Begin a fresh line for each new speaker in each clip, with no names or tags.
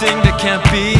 thing that can't be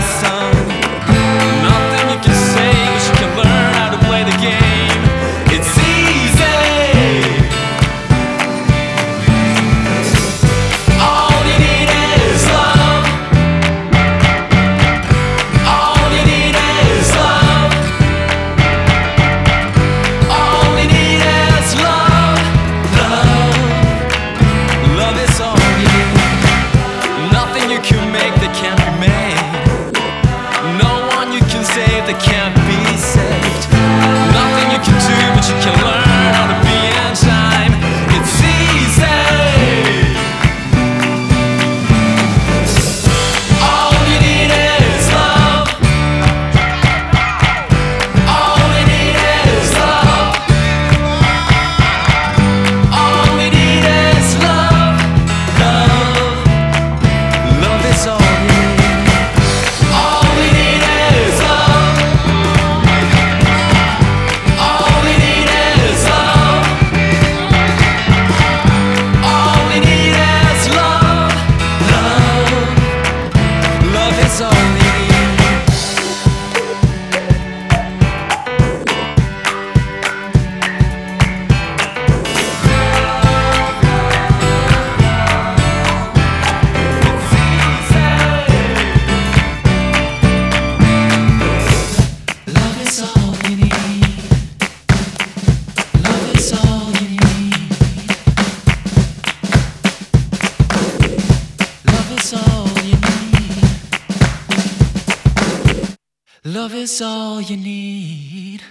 Love is all you need.